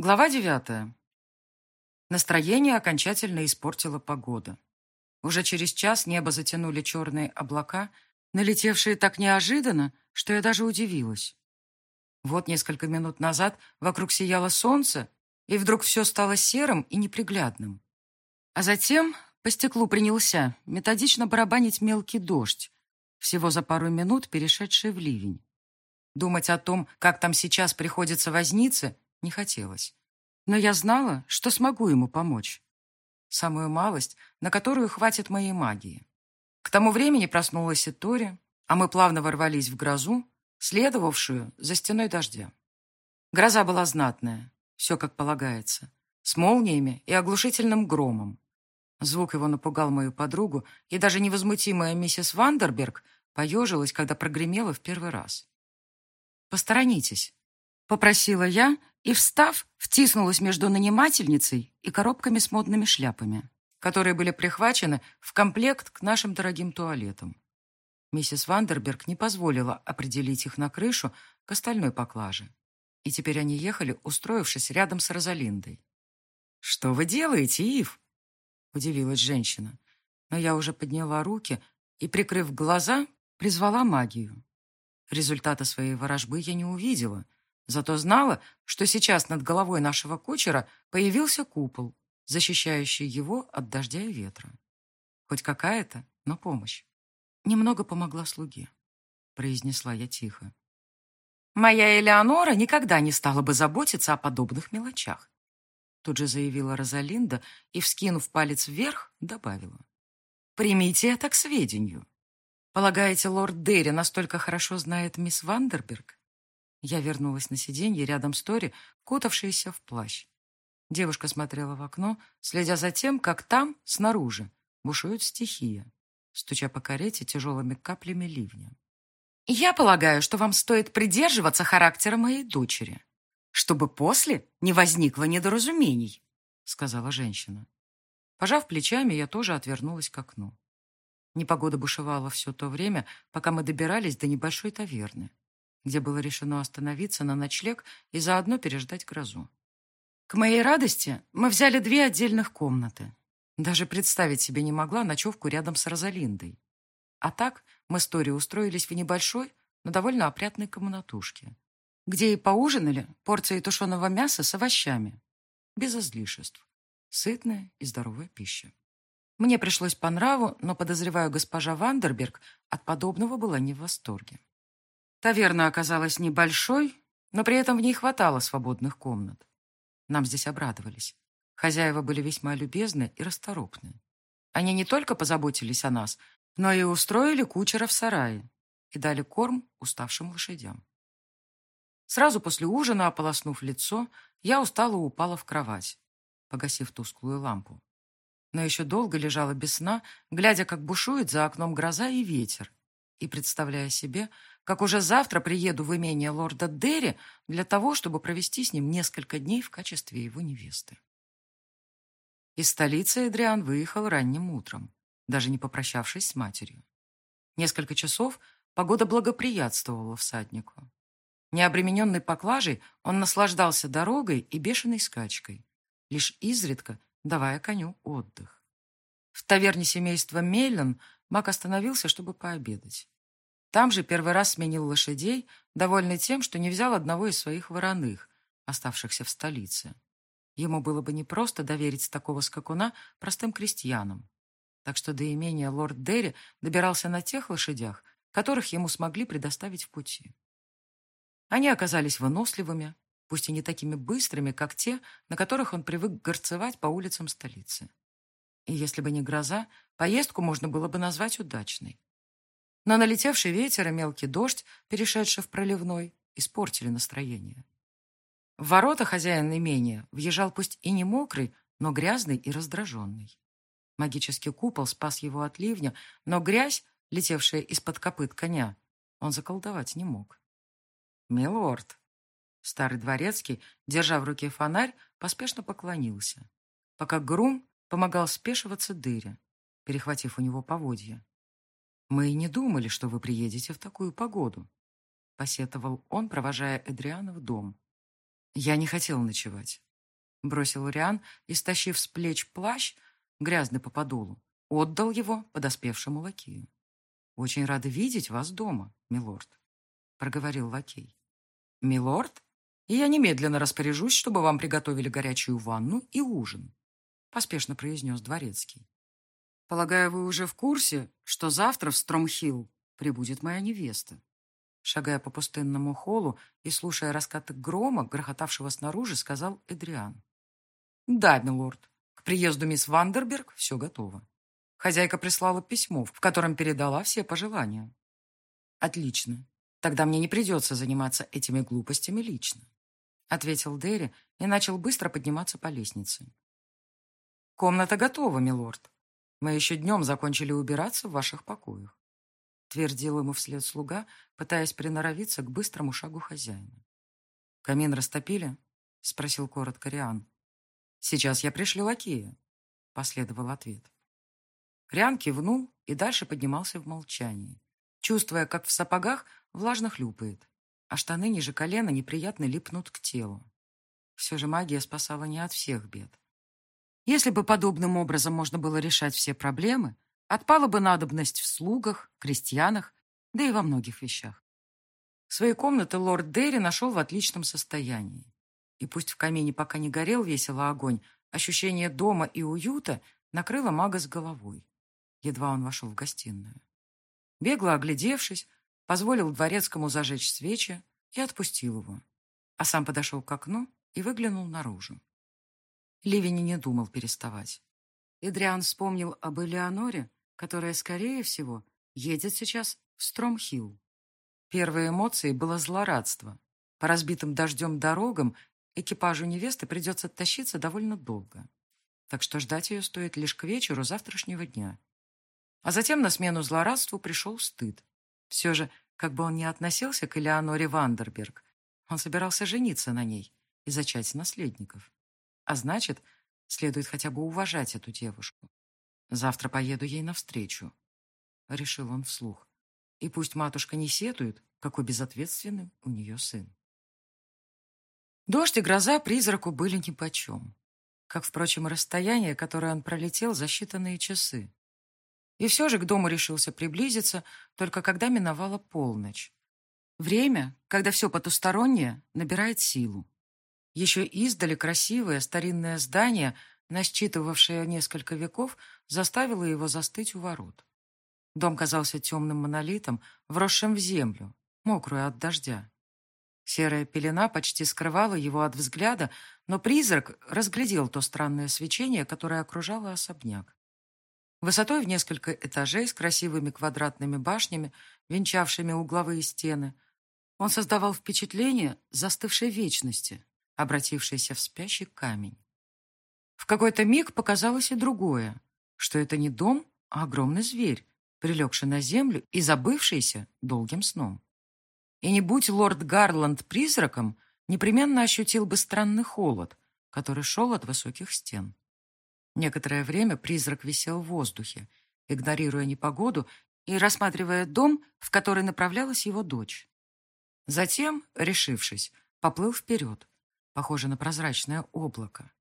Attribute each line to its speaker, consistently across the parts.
Speaker 1: Глава девятая. Настроение окончательно испортила погода. Уже через час небо затянули черные облака, налетевшие так неожиданно, что я даже удивилась. Вот несколько минут назад вокруг сияло солнце, и вдруг все стало серым и неприглядным. А затем по стеклу принялся методично барабанить мелкий дождь, всего за пару минут перешедший в ливень. Думать о том, как там сейчас приходится возниться, не хотелось. Но я знала, что смогу ему помочь. Самую малость, на которую хватит моей магии. К тому времени проснулась и Тори, а мы плавно ворвались в грозу, следовавшую за стеной дождя. Гроза была знатная, все как полагается, с молниями и оглушительным громом. Звук его напугал мою подругу, и даже невозмутимая миссис Вандерберг поежилась, когда прогремела в первый раз. «Посторонитесь», — попросила я и, встав, втиснулась между нанимательницей и коробками с модными шляпами, которые были прихвачены в комплект к нашим дорогим туалетам. Миссис Вандерберг не позволила определить их на крышу к остальной поклаже. И теперь они ехали, устроившись рядом с Розалиндой. «Что вы делаете, Ив?» — удивилась женщина. Но я уже подняла руки и, прикрыв глаза, призвала магию. Результата своей ворожбы я не увидела, зато знала, что сейчас над головой нашего кучера появился купол, защищающий его от дождя и ветра. Хоть какая-то, но помощь. Немного помогла слуге, произнесла я тихо. Моя Элеонора никогда не стала бы заботиться о подобных мелочах. Тут же заявила Розалинда и, вскинув палец вверх, добавила. Примите это к сведению. Полагаете, лорд Дерри настолько хорошо знает мисс Вандерберг? Я вернулась на сиденье рядом с Тори, кутавшейся в плащ. Девушка смотрела в окно, следя за тем, как там, снаружи, бушует стихия, стуча по карете тяжелыми каплями ливня. «Я полагаю, что вам стоит придерживаться характера моей дочери, чтобы после не возникло недоразумений», — сказала женщина. Пожав плечами, я тоже отвернулась к окну. Непогода бушевала все то время, пока мы добирались до небольшой таверны, где было решено остановиться на ночлег и заодно переждать грозу. К моей радости мы взяли две отдельных комнаты. Даже представить себе не могла ночевку рядом с Розалиндой. А так мы с Тори устроились в небольшой, но довольно опрятной комнатушке, где и поужинали порцией тушеного мяса с овощами, без излишеств. Сытная и здоровая пища. Мне пришлось по нраву, но, подозреваю, госпожа Вандерберг от подобного была не в восторге. Таверна оказалась небольшой, но при этом в ней хватало свободных комнат. Нам здесь обрадовались. Хозяева были весьма любезны и расторопны. Они не только позаботились о нас, но и устроили кучера в сарае и дали корм уставшим лошадям. Сразу после ужина, ополоснув лицо, я устало упала в кровать, погасив тусклую лампу но еще долго лежала без сна, глядя, как бушует за окном гроза и ветер, и представляя себе, как уже завтра приеду в имение лорда Дерри для того, чтобы провести с ним несколько дней в качестве его невесты. Из столицы Эдриан выехал ранним утром, даже не попрощавшись с матерью. Несколько часов погода благоприятствовала всаднику. Необремененный поклажей, он наслаждался дорогой и бешеной скачкой, лишь изредка давая коню отдых. В таверне семейства Мейлен Мак остановился, чтобы пообедать. Там же первый раз сменил лошадей, довольный тем, что не взял одного из своих вороных, оставшихся в столице. Ему было бы непросто доверить такого скакуна простым крестьянам. Так что до имения лорд Дерри добирался на тех лошадях, которых ему смогли предоставить в пути. Они оказались выносливыми, пусть и не такими быстрыми, как те, на которых он привык горцевать по улицам столицы. И если бы не гроза, поездку можно было бы назвать удачной. Но налетевший ветер и мелкий дождь, перешедший в проливной, испортили настроение. В ворота хозяин имения въезжал пусть и не мокрый, но грязный и раздраженный. Магический купол спас его от ливня, но грязь, летевшая из-под копыт коня, он заколдовать не мог. «Милорд», Старый дворецкий, держа в руке фонарь, поспешно поклонился, пока Грум помогал спешиваться дыре, перехватив у него поводья. «Мы и не думали, что вы приедете в такую погоду», — посетовал он, провожая Эдриана в дом. «Я не хотел ночевать. — бросил Риан и, стащив с плеч плащ, грязный по подолу, отдал его подоспевшему лакею. «Очень рада видеть вас дома, милорд», — проговорил лакей. «Милорд? И я немедленно распоряжусь, чтобы вам приготовили горячую ванну и ужин», — поспешно произнес дворецкий. «Полагаю, вы уже в курсе, что завтра в Стромхилл прибудет моя невеста?» Шагая по пустынному холлу и слушая раскаты грома, грохотавшего снаружи, сказал Эдриан. «Да, милорд, к приезду мисс Вандерберг все готово. Хозяйка прислала письмо, в котором передала все пожелания». «Отлично. Тогда мне не придется заниматься этими глупостями лично», ответил Дерри и начал быстро подниматься по лестнице. «Комната готова, милорд. Мы еще днем закончили убираться в ваших покоях твердил ему вслед слуга, пытаясь приноровиться к быстрому шагу хозяина. «Камин растопили?» — спросил коротко Риан. «Сейчас я пришлю лакея», — последовал ответ. Риан кивнул и дальше поднимался в молчании, чувствуя, как в сапогах влажно хлюпает, а штаны ниже колена неприятно липнут к телу. Все же магия спасала не от всех бед. Если бы подобным образом можно было решать все проблемы, Отпала бы надобность в слугах, крестьянах, да и во многих вещах. Свои комнаты лорд Дерри нашел в отличном состоянии. И пусть в камине пока не горел весело огонь, ощущение дома и уюта накрыло мага с головой. Едва он вошел в гостиную. Бегло оглядевшись, позволил дворецкому зажечь свечи и отпустил его. А сам подошел к окну и выглянул наружу. Ливень не думал переставать. Эдриан вспомнил об Элеоноре которая, скорее всего, едет сейчас в Стромхилл. Первой эмоцией было злорадство. По разбитым дождем дорогам экипажу невесты придется тащиться довольно долго. Так что ждать ее стоит лишь к вечеру завтрашнего дня. А затем на смену злорадству пришел стыд. Все же, как бы он ни относился к Элеоноре Вандерберг, он собирался жениться на ней и зачать наследников. А значит, следует хотя бы уважать эту девушку. Завтра поеду ей навстречу, — решил он вслух. И пусть матушка не сетует, какой безответственный у нее сын. Дождь и гроза призраку были нипочем, как, впрочем, расстояние, которое он пролетел за считанные часы. И все же к дому решился приблизиться, только когда миновала полночь. Время, когда все потустороннее набирает силу. Еще издали красивое старинное здание насчитывавшая несколько веков, заставила его застыть у ворот. Дом казался темным монолитом, вросшим в землю, мокрую от дождя. Серая пелена почти скрывала его от взгляда, но призрак разглядел то странное свечение, которое окружало особняк. Высотой в несколько этажей с красивыми квадратными башнями, венчавшими угловые стены, он создавал впечатление застывшей вечности, обратившейся в спящий камень. В какой-то миг показалось и другое, что это не дом, а огромный зверь, прилегший на землю и забывшийся долгим сном. И не будь лорд Гарланд призраком, непременно ощутил бы странный холод, который шел от высоких стен. Некоторое время призрак висел в воздухе, игнорируя непогоду и рассматривая дом, в который направлялась его дочь. Затем, решившись, поплыл вперед, похоже на прозрачное облако.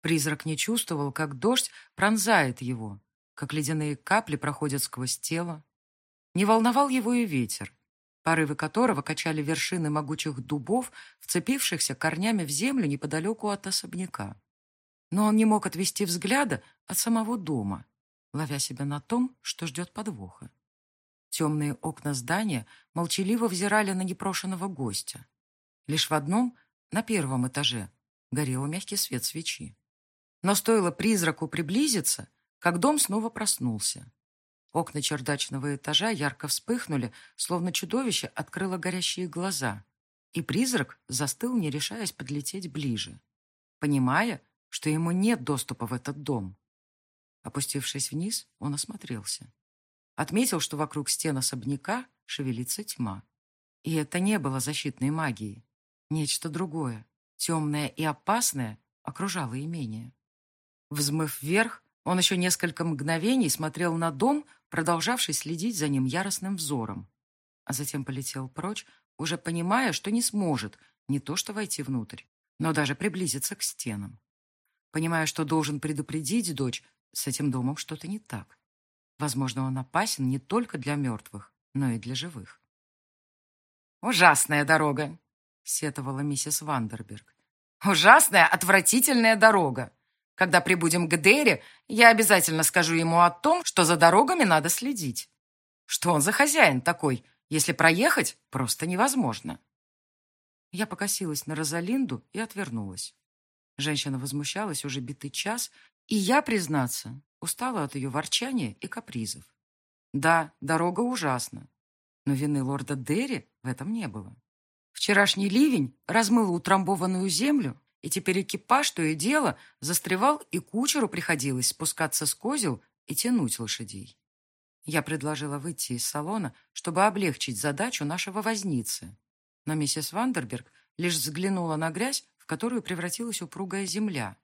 Speaker 1: Призрак не чувствовал, как дождь пронзает его, как ледяные капли проходят сквозь тело. Не волновал его и ветер, порывы которого качали вершины могучих дубов, вцепившихся корнями в землю неподалеку от особняка. Но он не мог отвести взгляда от самого дома, ловя себя на том, что ждет подвоха. Темные окна здания молчаливо взирали на непрошенного гостя. Лишь в одном, на первом этаже, горел мягкий свет свечи. Но стоило призраку приблизиться, как дом снова проснулся. Окна чердачного этажа ярко вспыхнули, словно чудовище открыло горящие глаза, и призрак застыл, не решаясь подлететь ближе, понимая, что ему нет доступа в этот дом. Опустившись вниз, он осмотрелся. Отметил, что вокруг стен особняка шевелится тьма. И это не было защитной магией. Нечто другое, темное и опасное, окружало имение. Взмыв вверх, он еще несколько мгновений смотрел на дом, продолжавший следить за ним яростным взором. А затем полетел прочь, уже понимая, что не сможет не то что войти внутрь, но даже приблизиться к стенам. Понимая, что должен предупредить дочь, с этим домом что-то не так. Возможно, он опасен не только для мертвых, но и для живых. «Ужасная дорога», — сетовала миссис Вандерберг. «Ужасная, отвратительная дорога. Когда прибудем к Дерри, я обязательно скажу ему о том, что за дорогами надо следить. Что он за хозяин такой, если проехать просто невозможно?» Я покосилась на Розалинду и отвернулась. Женщина возмущалась уже битый час, и я, признаться, устала от ее ворчания и капризов. Да, дорога ужасна, но вины лорда Дерри в этом не было. Вчерашний ливень размыл утрамбованную землю, и теперь экипаж то и дело застревал, и кучеру приходилось спускаться с козел и тянуть лошадей. Я предложила выйти из салона, чтобы облегчить задачу нашего возницы. Но миссис Вандерберг лишь взглянула на грязь, в которую превратилась упругая земля.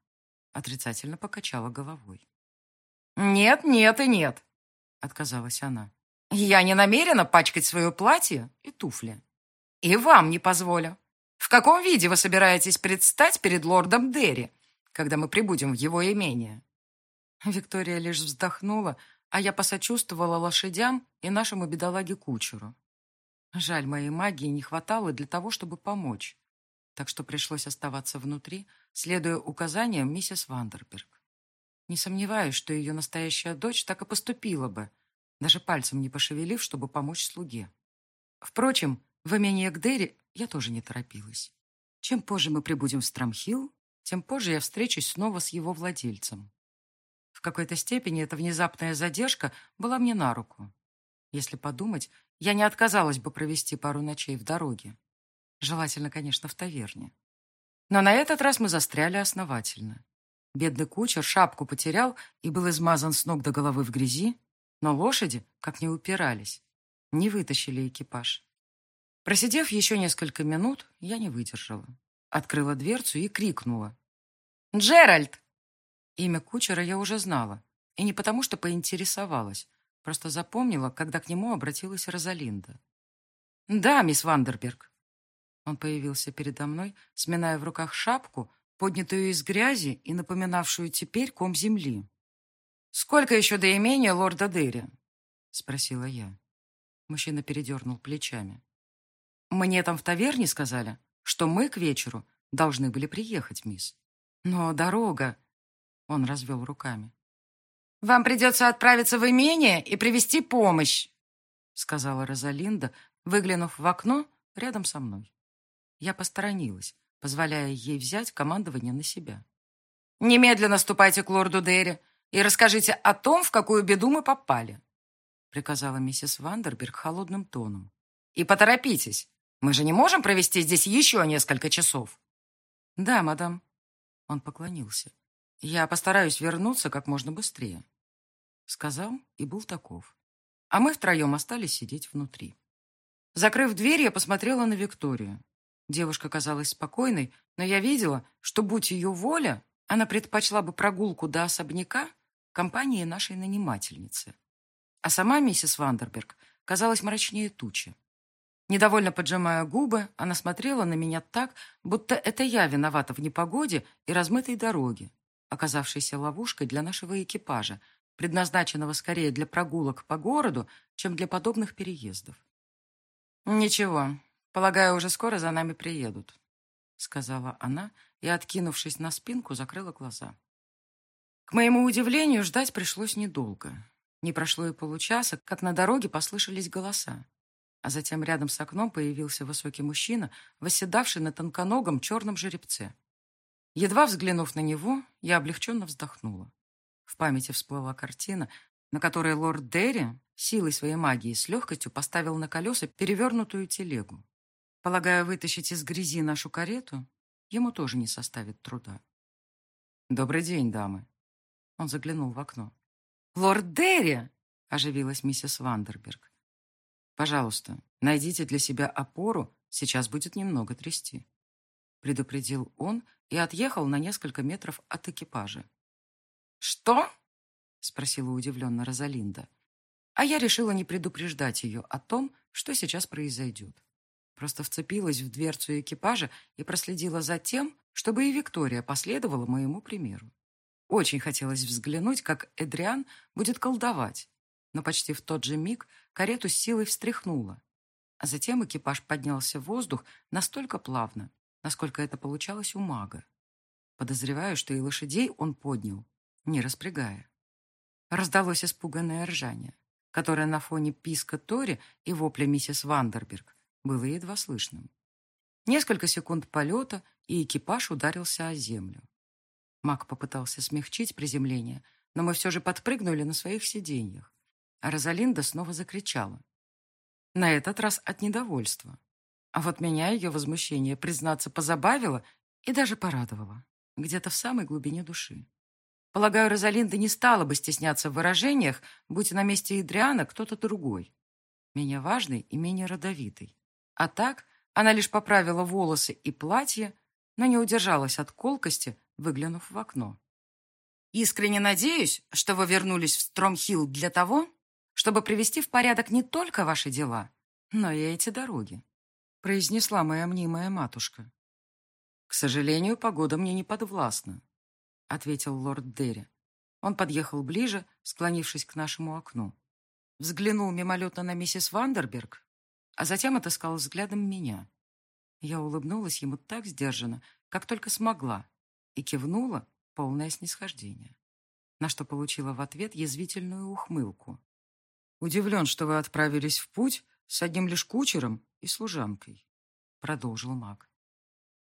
Speaker 1: Отрицательно покачала головой. «Нет, нет и нет», — отказалась она. «Я не намерена пачкать свое платье и туфли. И вам не позволю. В каком виде вы собираетесь предстать перед лордом Дерри, когда мы прибудем в его имение?» Виктория лишь вздохнула, а я посочувствовала лошадям и нашему бедолаге-кучеру. Жаль, моей магии не хватало для того, чтобы помочь, так что пришлось оставаться внутри, следуя указаниям миссис Вандерберг. Не сомневаюсь, что ее настоящая дочь так и поступила бы, даже пальцем не пошевелив, чтобы помочь слуге. Впрочем, в имение к Дерри я тоже не торопилась. Чем позже мы прибудем в Страмхилл, тем позже я встречусь снова с его владельцем. В какой-то степени эта внезапная задержка была мне на руку. Если подумать, я не отказалась бы провести пару ночей в дороге. Желательно, конечно, в таверне. Но на этот раз мы застряли основательно. Бедный кучер шапку потерял и был измазан с ног до головы в грязи, но лошади, как не упирались, не вытащили экипаж. Просидев еще несколько минут, я не выдержала. Открыла дверцу и крикнула. «Джеральд!» Имя кучера я уже знала. И не потому, что поинтересовалась. Просто запомнила, когда к нему обратилась Розалинда. «Да, мисс Вандерберг». Он появился передо мной, сминая в руках шапку, поднятую из грязи и напоминавшую теперь ком земли. «Сколько еще до имения лорда Дерри?» — спросила я. Мужчина передернул плечами. «Мне там в таверне сказали, что мы к вечеру должны были приехать, мисс. Но дорога...» Он развел руками. «Вам придется отправиться в имение и привести помощь», сказала Розалинда, выглянув в окно рядом со мной. Я посторонилась, позволяя ей взять командование на себя. «Немедленно ступайте к лорду Дерри и расскажите о том, в какую беду мы попали», приказала миссис Вандерберг холодным тоном. «И поторопитесь. Мы же не можем провести здесь еще несколько часов». «Да, мадам». Он поклонился. Я постараюсь вернуться как можно быстрее. Сказал и был таков. А мы втроем остались сидеть внутри. Закрыв дверь, я посмотрела на Викторию. Девушка казалась спокойной, но я видела, что, будь ее воля, она предпочла бы прогулку до особняка компании нашей нанимательницы. А сама миссис Вандерберг казалась мрачнее тучи. Недовольно поджимая губы, она смотрела на меня так, будто это я виновата в непогоде и размытой дороге, оказавшейся ловушкой для нашего экипажа, предназначенного скорее для прогулок по городу, чем для подобных переездов. «Ничего, полагаю, уже скоро за нами приедут», — сказала она и, откинувшись на спинку, закрыла глаза. К моему удивлению, ждать пришлось недолго. Не прошло и получаса, как на дороге послышались голоса. А затем рядом с окном появился высокий мужчина, восседавший на тонконогом черном жеребце. Едва взглянув на него, я облегченно вздохнула. В памяти всплыла картина, на которой лорд Дерри силой своей магии с легкостью поставил на колеса перевернутую телегу. Полагаю, вытащить из грязи нашу карету ему тоже не составит труда. «Добрый день, дамы!» Он заглянул в окно. «Лорд Дерри!» — оживилась миссис Вандерберг. «Пожалуйста, найдите для себя опору, сейчас будет немного трясти» предупредил он и отъехал на несколько метров от экипажа. «Что?» — спросила удивленно Розалинда. А я решила не предупреждать ее о том, что сейчас произойдет. Просто вцепилась в дверцу экипажа и проследила за тем, чтобы и Виктория последовала моему примеру. Очень хотелось взглянуть, как Эдриан будет колдовать, но почти в тот же миг карету с силой встряхнуло, а затем экипаж поднялся в воздух настолько плавно, насколько это получалось у мага. Подозреваю, что и лошадей он поднял, не распрягая. Раздалось испуганное ржание, которое на фоне писка Тори и вопля миссис Вандерберг было едва слышным. Несколько секунд полета, и экипаж ударился о землю. Маг попытался смягчить приземление, но мы все же подпрыгнули на своих сиденьях. А Розалинда снова закричала. На этот раз от недовольства. А вот меня ее возмущение, признаться, позабавило и даже порадовало. Где-то в самой глубине души. Полагаю, Розалинда не стала бы стесняться в выражениях, будь на месте Идриана кто-то другой. Менее важный и менее родовитый. А так она лишь поправила волосы и платье, но не удержалась от колкости, выглянув в окно. «Искренне надеюсь, что вы вернулись в Стромхилл для того, чтобы привести в порядок не только ваши дела, но и эти дороги», произнесла моя мнимая матушка. «К сожалению, погода мне не подвластна», ответил лорд Дерри. Он подъехал ближе, склонившись к нашему окну. Взглянул мимолетно на миссис Вандерберг, а затем отыскал взглядом меня. Я улыбнулась ему так сдержанно, как только смогла, и кивнула, полное снисхождение, на что получила в ответ язвительную ухмылку. «Удивлен, что вы отправились в путь с одним лишь кучером и служанкой», продолжил маг.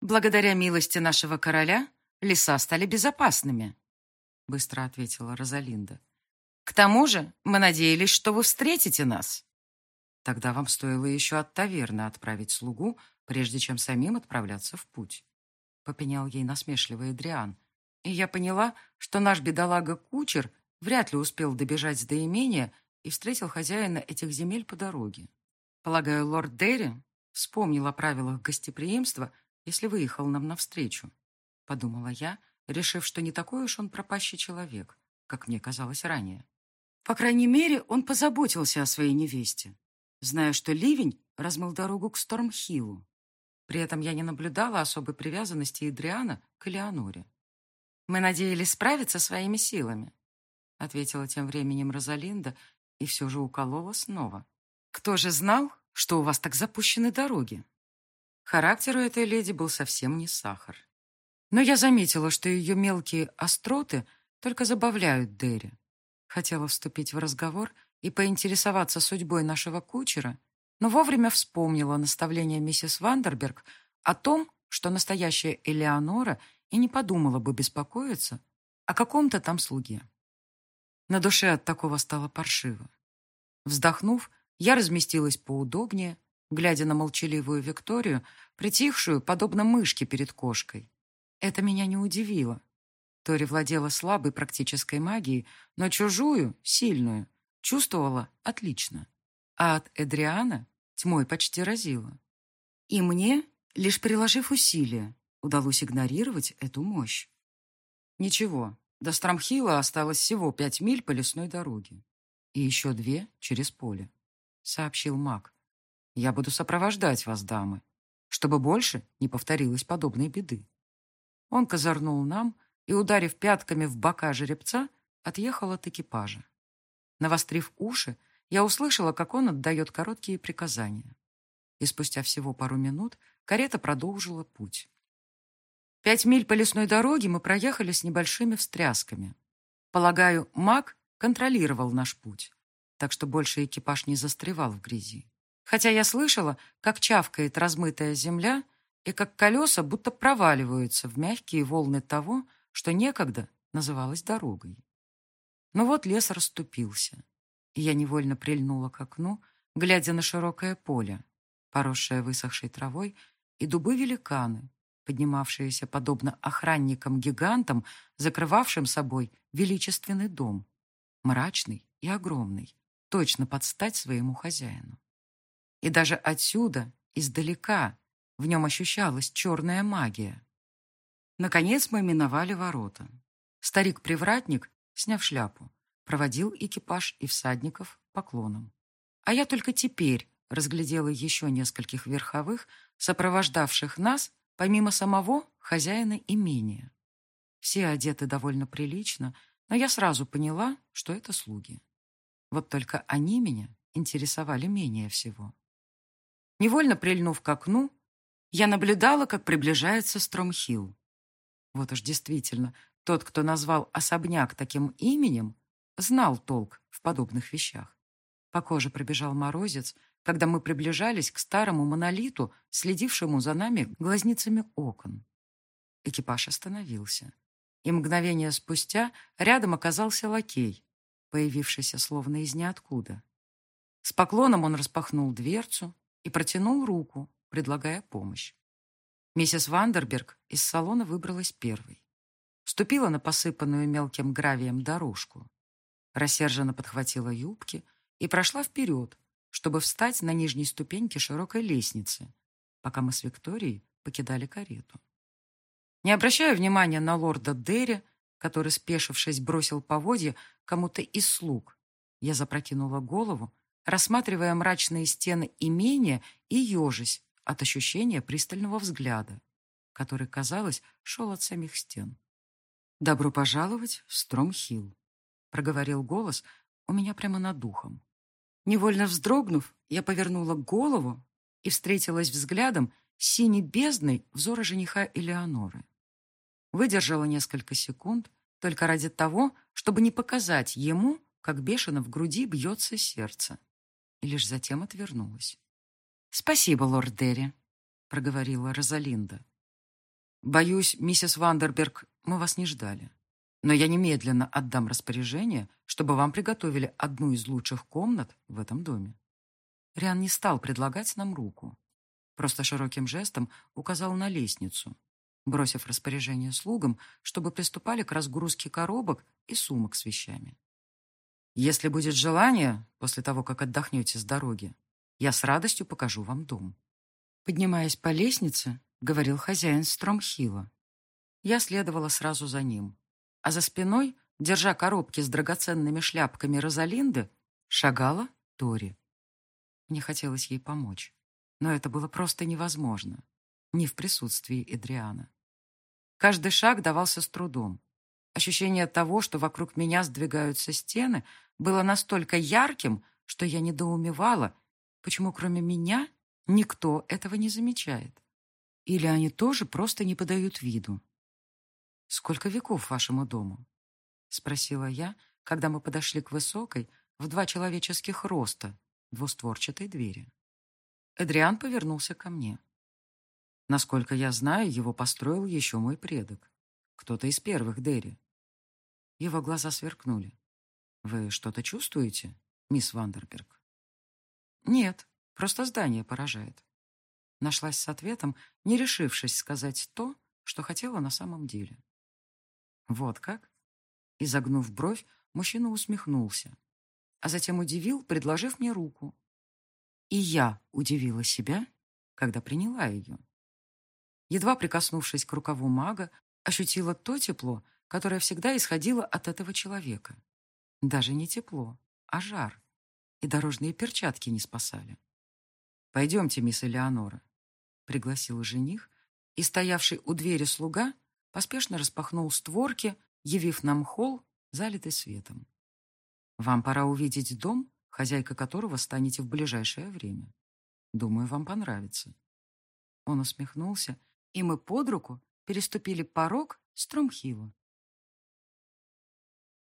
Speaker 1: «Благодаря милости нашего короля леса стали безопасными», быстро ответила Розалинда. «К тому же мы надеялись, что вы встретите нас». Тогда вам стоило еще от таверны отправить слугу, прежде чем самим отправляться в путь. Попенял ей насмешливый Эдриан. И я поняла, что наш бедолага-кучер вряд ли успел добежать до имения и встретил хозяина этих земель по дороге. Полагаю, лорд Дерри вспомнил о правилах гостеприимства, если выехал нам навстречу. Подумала я, решив, что не такой уж он пропащий человек, как мне казалось ранее. По крайней мере, он позаботился о своей невесте зная, что ливень размыл дорогу к Стормхиллу. При этом я не наблюдала особой привязанности Идриана к Элеоноре. «Мы надеялись справиться своими силами», — ответила тем временем Розалинда и все же уколола снова. «Кто же знал, что у вас так запущены дороги?» Характер у этой леди был совсем не сахар. Но я заметила, что ее мелкие остроты только забавляют Дерри. Хотела вступить в разговор и поинтересоваться судьбой нашего кучера, но вовремя вспомнила наставление миссис Вандерберг о том, что настоящая Элеонора и не подумала бы беспокоиться о каком-то там слуге. На душе от такого стало паршиво. Вздохнув, я разместилась поудобнее, глядя на молчаливую Викторию, притихшую, подобно мышке перед кошкой. Это меня не удивило. Тори владела слабой практической магией, но чужую, сильную, Чувствовала отлично. А от Эдриана тьмой почти разила. И мне, лишь приложив усилия, удалось игнорировать эту мощь. Ничего, до Страмхила осталось всего пять миль по лесной дороге. И еще две через поле, — сообщил маг. Я буду сопровождать вас, дамы, чтобы больше не повторилось подобной беды. Он козырнул нам и, ударив пятками в бока жеребца, отъехал от экипажа. Навострив уши, я услышала, как он отдает короткие приказания. И спустя всего пару минут карета продолжила путь. Пять миль по лесной дороге мы проехали с небольшими встрясками. Полагаю, маг контролировал наш путь, так что больше экипаж не застревал в грязи. Хотя я слышала, как чавкает размытая земля и как колеса будто проваливаются в мягкие волны того, что некогда называлось дорогой. Но вот лес расступился, и я невольно прильнула к окну, глядя на широкое поле, поросшее высохшей травой, и дубы-великаны, поднимавшиеся подобно охранникам-гигантам, закрывавшим собой величественный дом, мрачный и огромный, точно под стать своему хозяину. И даже отсюда, издалека, в нем ощущалась черная магия. Наконец мы миновали ворота. Старик-привратник сняв шляпу, проводил экипаж и всадников поклоном. А я только теперь разглядела еще нескольких верховых, сопровождавших нас, помимо самого хозяина имения. Все одеты довольно прилично, но я сразу поняла, что это слуги. Вот только они меня интересовали менее всего. Невольно прильнув к окну, я наблюдала, как приближается Стромхилл. Вот уж действительно, тот, кто назвал особняк таким именем, знал толк в подобных вещах. По коже пробежал морозец, когда мы приближались к старому монолиту, следившему за нами глазницами окон. Экипаж остановился. И мгновение спустя рядом оказался лакей, появившийся словно из ниоткуда. С поклоном он распахнул дверцу и протянул руку, предлагая помощь. Миссис Вандерберг из салона выбралась первой. Ступила на посыпанную мелким гравием дорожку. Рассерженно подхватила юбки и прошла вперед, чтобы встать на нижней ступеньке широкой лестницы, пока мы с Викторией покидали карету. Не обращая внимания на лорда Дерри, который, спешившись, бросил поводья кому-то из слуг, я запрокинула голову, рассматривая мрачные стены имения и ежась от ощущения пристального взгляда, который, казалось, шел от самих стен. «Добро пожаловать в Стромхилл», — проговорил голос у меня прямо над духом. Невольно вздрогнув, я повернула голову и встретилась взглядом синей бездной взора жениха Элеоноры. Выдержала несколько секунд только ради того, чтобы не показать ему, как бешено в груди бьется сердце. И лишь затем отвернулась. «Спасибо, лорд Дерри», — проговорила Розалинда. «Боюсь, миссис Вандерберг, мы вас не ждали. Но я немедленно отдам распоряжение, чтобы вам приготовили одну из лучших комнат в этом доме». Риан не стал предлагать нам руку. Просто широким жестом указал на лестницу, бросив распоряжение слугам, чтобы приступали к разгрузке коробок и сумок с вещами. «Если будет желание, после того, как отдохнете с дороги, я с радостью покажу вам дом». Поднимаясь по лестнице, говорил хозяин Стромхила. Я следовала сразу за ним, а за спиной, держа коробки с драгоценными шляпками Розалинды, шагала Тори. Мне хотелось ей помочь, но это было просто невозможно не в присутствии Эдриана. Каждый шаг давался с трудом. Ощущение того, что вокруг меня сдвигаются стены, было настолько ярким, что я недоумевала, почему кроме меня никто этого не замечает. Или они тоже просто не подают виду. «Сколько веков вашему дому?» — спросила я, когда мы подошли к высокой, в два человеческих роста, двустворчатой двери. Эдриан повернулся ко мне. Насколько я знаю, его построил еще мой предок. Кто-то из первых Дерри. Его глаза сверкнули. «Вы что-то чувствуете, мисс Вандерберг?» «Нет, просто здание поражает». Нашлась с ответом, не решившись сказать то, что хотела на самом деле. «Вот как?» Изогнув бровь, мужчина усмехнулся, а затем удивил, предложив мне руку. И я удивила себя, когда приняла ее едва прикоснувшись к рукаву мага, ощутила то тепло, которое всегда исходило от этого человека. Даже не тепло, а жар. И дорожные перчатки не спасали. «Пойдемте, мисс Элеонора», — пригласил жених, и стоявший у двери слуга поспешно распахнул створки, явив нам холл, залитый светом. «Вам пора увидеть дом, хозяйка которого станете в ближайшее время. Думаю, вам понравится». Он усмехнулся и мы под руку переступили порог Стромхила.